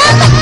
なんとか